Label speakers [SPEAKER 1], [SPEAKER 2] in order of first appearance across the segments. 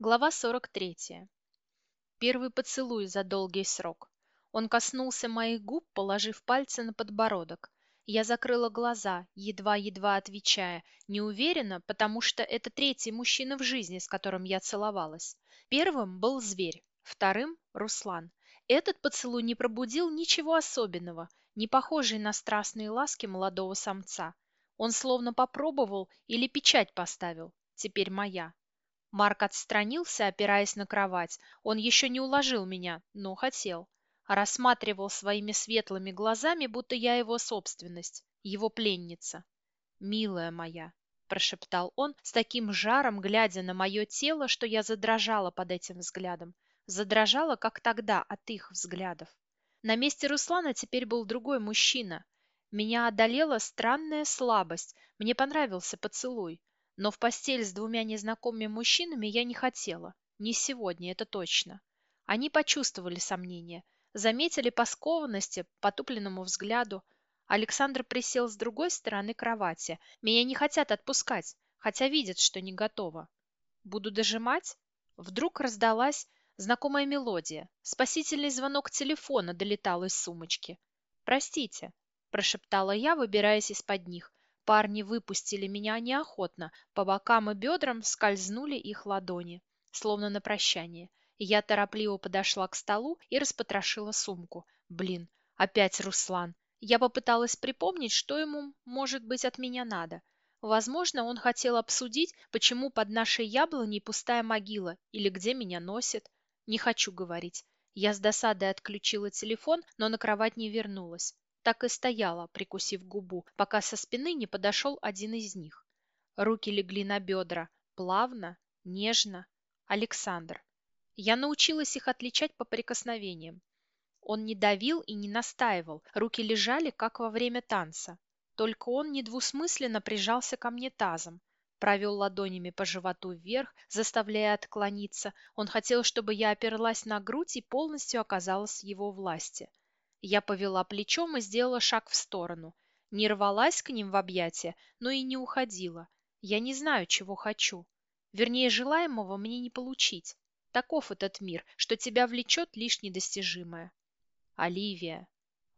[SPEAKER 1] Глава 43. Первый поцелуй за долгий срок. Он коснулся моих губ, положив пальцы на подбородок. Я закрыла глаза, едва-едва отвечая, не уверена, потому что это третий мужчина в жизни, с которым я целовалась. Первым был зверь, вторым – Руслан. Этот поцелуй не пробудил ничего особенного, не похожий на страстные ласки молодого самца. Он словно попробовал или печать поставил. Теперь моя. Марк отстранился, опираясь на кровать. Он еще не уложил меня, но хотел. Рассматривал своими светлыми глазами, будто я его собственность, его пленница. «Милая моя», – прошептал он с таким жаром, глядя на мое тело, что я задрожала под этим взглядом. Задрожала, как тогда, от их взглядов. На месте Руслана теперь был другой мужчина. Меня одолела странная слабость. Мне понравился поцелуй. Но в постель с двумя незнакомыми мужчинами я не хотела. Не сегодня, это точно. Они почувствовали сомнение, заметили по скованности, потупленному взгляду. Александр присел с другой стороны кровати. Меня не хотят отпускать, хотя видят, что не готова. Буду дожимать? Вдруг раздалась знакомая мелодия. Спасительный звонок телефона долетал из сумочки. «Простите», – прошептала я, выбираясь из-под них. Парни выпустили меня неохотно, по бокам и бедрам скользнули их ладони, словно на прощание. Я торопливо подошла к столу и распотрошила сумку. Блин, опять Руслан. Я попыталась припомнить, что ему, может быть, от меня надо. Возможно, он хотел обсудить, почему под нашей яблоней пустая могила или где меня носит. Не хочу говорить. Я с досадой отключила телефон, но на кровать не вернулась так и стояла, прикусив губу, пока со спины не подошел один из них. Руки легли на бедра, плавно, нежно. Александр. Я научилась их отличать по прикосновениям. Он не давил и не настаивал, руки лежали, как во время танца. Только он недвусмысленно прижался ко мне тазом, провел ладонями по животу вверх, заставляя отклониться. Он хотел, чтобы я оперлась на грудь и полностью оказалась в его власти. Я повела плечом и сделала шаг в сторону. Не рвалась к ним в объятия, но и не уходила. Я не знаю, чего хочу. Вернее, желаемого мне не получить. Таков этот мир, что тебя влечет лишь недостижимое. Оливия.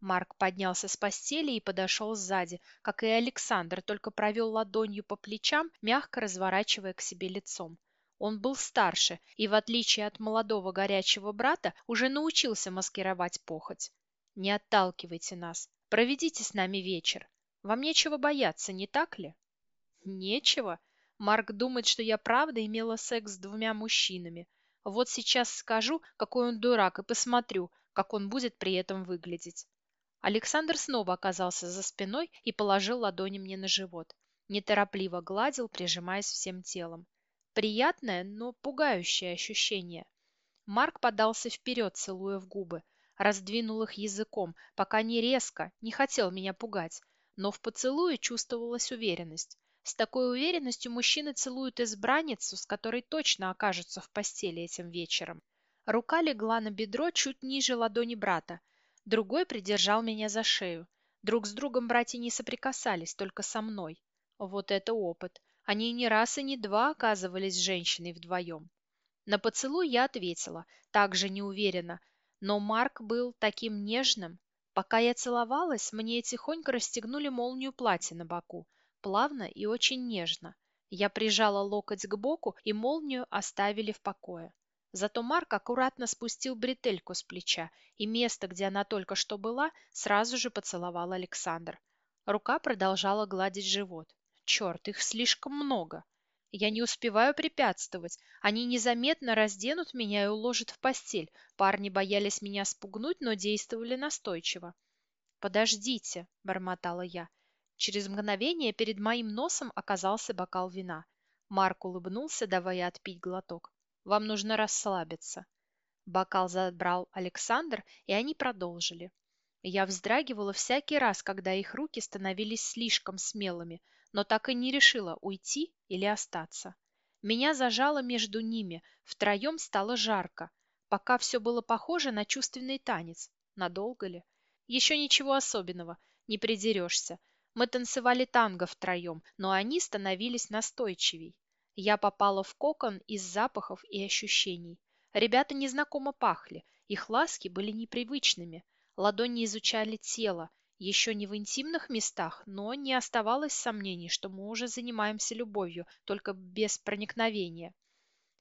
[SPEAKER 1] Марк поднялся с постели и подошел сзади, как и Александр, только провел ладонью по плечам, мягко разворачивая к себе лицом. Он был старше и, в отличие от молодого горячего брата, уже научился маскировать похоть. Не отталкивайте нас. Проведите с нами вечер. Вам нечего бояться, не так ли? Нечего. Марк думает, что я правда имела секс с двумя мужчинами. Вот сейчас скажу, какой он дурак, и посмотрю, как он будет при этом выглядеть. Александр снова оказался за спиной и положил ладони мне на живот. Неторопливо гладил, прижимаясь всем телом. Приятное, но пугающее ощущение. Марк подался вперед, целуя в губы раздвинул их языком, пока не резко, не хотел меня пугать. Но в поцелуе чувствовалась уверенность. С такой уверенностью мужчины целуют избранницу, с которой точно окажутся в постели этим вечером. Рука легла на бедро чуть ниже ладони брата. Другой придержал меня за шею. Друг с другом братья не соприкасались, только со мной. Вот это опыт. Они не раз и не два оказывались с женщиной вдвоем. На поцелуй я ответила, также неуверенно, но Марк был таким нежным. Пока я целовалась, мне тихонько расстегнули молнию платья на боку, плавно и очень нежно. Я прижала локоть к боку, и молнию оставили в покое. Зато Марк аккуратно спустил бретельку с плеча, и место, где она только что была, сразу же поцеловал Александр. Рука продолжала гладить живот. Черт, их слишком много. Я не успеваю препятствовать. Они незаметно разденут меня и уложат в постель. Парни боялись меня спугнуть, но действовали настойчиво. «Подождите», — бормотала я. Через мгновение перед моим носом оказался бокал вина. Марк улыбнулся, давая отпить глоток. «Вам нужно расслабиться». Бокал забрал Александр, и они продолжили. Я вздрагивала всякий раз, когда их руки становились слишком смелыми, но так и не решила, уйти или остаться. Меня зажало между ними, втроем стало жарко, пока все было похоже на чувственный танец. Надолго ли? Еще ничего особенного, не придерешься. Мы танцевали танго втроем, но они становились настойчивей. Я попала в кокон из запахов и ощущений. Ребята незнакомо пахли, их ласки были непривычными. Ладони изучали тело, еще не в интимных местах, но не оставалось сомнений, что мы уже занимаемся любовью, только без проникновения.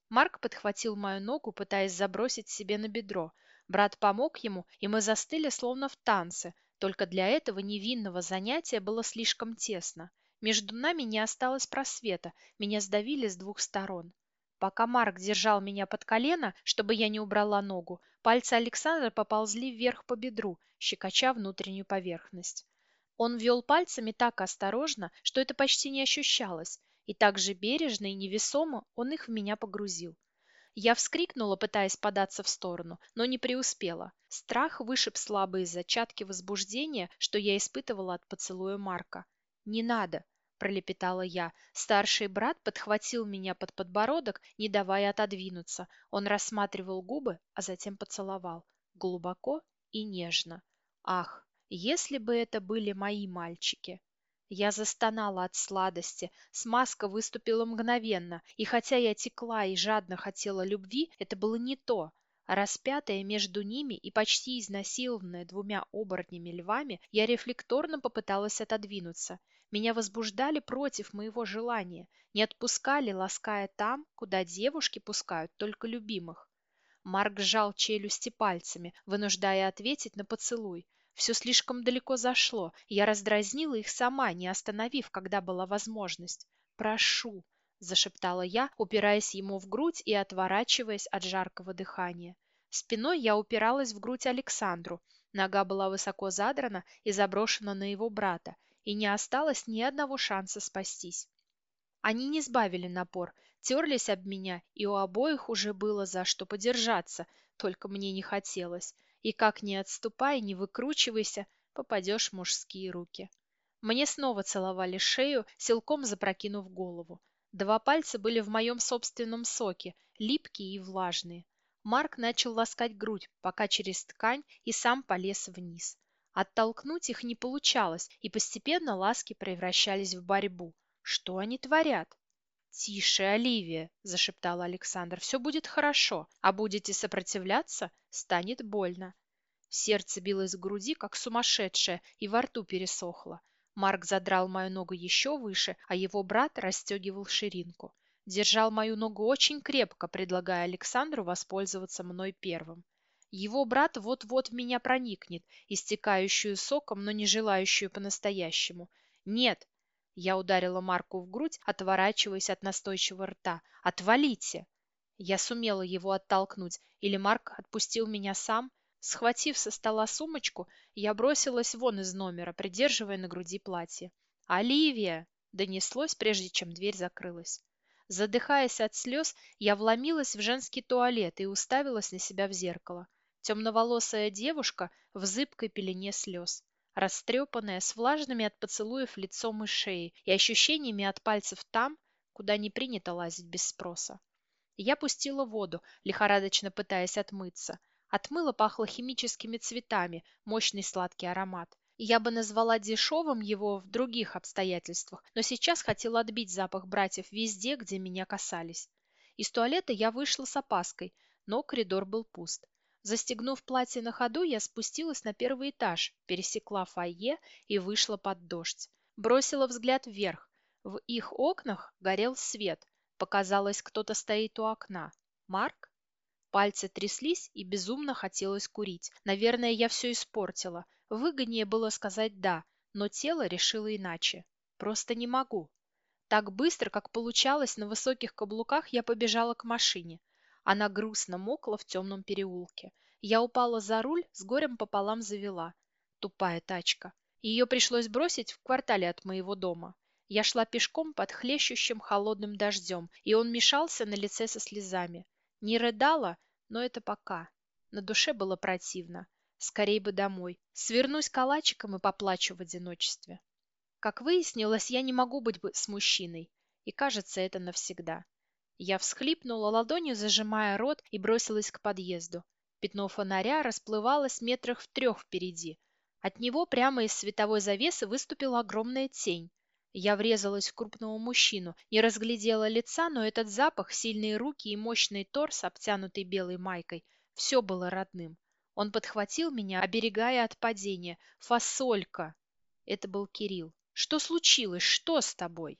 [SPEAKER 1] Марк подхватил мою ногу, пытаясь забросить себе на бедро. Брат помог ему, и мы застыли словно в танце, только для этого невинного занятия было слишком тесно. Между нами не осталось просвета, меня сдавили с двух сторон. Пока Марк держал меня под колено, чтобы я не убрала ногу, пальцы Александра поползли вверх по бедру, щекоча внутреннюю поверхность. Он вел пальцами так осторожно, что это почти не ощущалось, и так же бережно и невесомо он их в меня погрузил. Я вскрикнула, пытаясь податься в сторону, но не преуспела. Страх вышиб слабые зачатки возбуждения, что я испытывала от поцелуя Марка. «Не надо!» – пролепетала я. Старший брат подхватил меня под подбородок, не давая отодвинуться. Он рассматривал губы, а затем поцеловал. Глубоко и нежно. Ах, если бы это были мои мальчики! Я застонала от сладости, смазка выступила мгновенно, и хотя я текла и жадно хотела любви, это было не то. Распятая между ними и почти изнасилованная двумя оборотнями-львами, я рефлекторно попыталась отодвинуться. Меня возбуждали против моего желания, не отпускали, лаская там, куда девушки пускают только любимых. Марк сжал челюсти пальцами, вынуждая ответить на поцелуй. Все слишком далеко зашло, я раздразнила их сама, не остановив, когда была возможность. «Прошу», — зашептала я, упираясь ему в грудь и отворачиваясь от жаркого дыхания. Спиной я упиралась в грудь Александру, нога была высоко задрана и заброшена на его брата, и не осталось ни одного шанса спастись. Они не сбавили напор, терлись об меня, и у обоих уже было за что подержаться, только мне не хотелось и как ни отступай, не выкручивайся, попадешь в мужские руки. Мне снова целовали шею, силком запрокинув голову. Два пальца были в моем собственном соке, липкие и влажные. Марк начал ласкать грудь, пока через ткань и сам полез вниз. Оттолкнуть их не получалось, и постепенно ласки превращались в борьбу. Что они творят? «Тише, Оливия!» – зашептал Александр. «Все будет хорошо, а будете сопротивляться – станет больно». Сердце билось в груди, как сумасшедшее, и во рту пересохло. Марк задрал мою ногу еще выше, а его брат расстегивал ширинку. Держал мою ногу очень крепко, предлагая Александру воспользоваться мной первым. Его брат вот-вот в меня проникнет, истекающую соком, но не желающую по-настоящему. «Нет!» Я ударила Марку в грудь, отворачиваясь от настойчивого рта. «Отвалите!» Я сумела его оттолкнуть, или Марк отпустил меня сам. Схватив со стола сумочку, я бросилась вон из номера, придерживая на груди платье. «Оливия!» — донеслось, прежде чем дверь закрылась. Задыхаясь от слез, я вломилась в женский туалет и уставилась на себя в зеркало. Темноволосая девушка в зыбкой пелене слез растрепанная, с влажными от поцелуев лицом и шеей и ощущениями от пальцев там, куда не принято лазить без спроса. Я пустила воду, лихорадочно пытаясь отмыться. Отмыло пахло химическими цветами, мощный сладкий аромат. Я бы назвала дешевым его в других обстоятельствах, но сейчас хотела отбить запах братьев везде, где меня касались. Из туалета я вышла с опаской, но коридор был пуст. Застегнув платье на ходу, я спустилась на первый этаж, пересекла фойе и вышла под дождь. Бросила взгляд вверх. В их окнах горел свет. Показалось, кто-то стоит у окна. Марк? Пальцы тряслись и безумно хотелось курить. Наверное, я все испортила. Выгоднее было сказать «да», но тело решило иначе. Просто не могу. Так быстро, как получалось на высоких каблуках, я побежала к машине. Она грустно мокла в темном переулке. Я упала за руль, с горем пополам завела. Тупая тачка. Ее пришлось бросить в квартале от моего дома. Я шла пешком под хлещущим холодным дождем, и он мешался на лице со слезами. Не рыдала, но это пока. На душе было противно. Скорей бы домой. Свернусь калачиком и поплачу в одиночестве. Как выяснилось, я не могу быть с мужчиной. И кажется, это навсегда. Я всхлипнула ладонью, зажимая рот, и бросилась к подъезду. Пятно фонаря расплывалось метрах в трех впереди. От него прямо из световой завесы выступила огромная тень. Я врезалась в крупного мужчину, не разглядела лица, но этот запах, сильные руки и мощный торс, обтянутый белой майкой, все было родным. Он подхватил меня, оберегая от падения. «Фасолька!» Это был Кирилл. «Что случилось? Что с тобой?»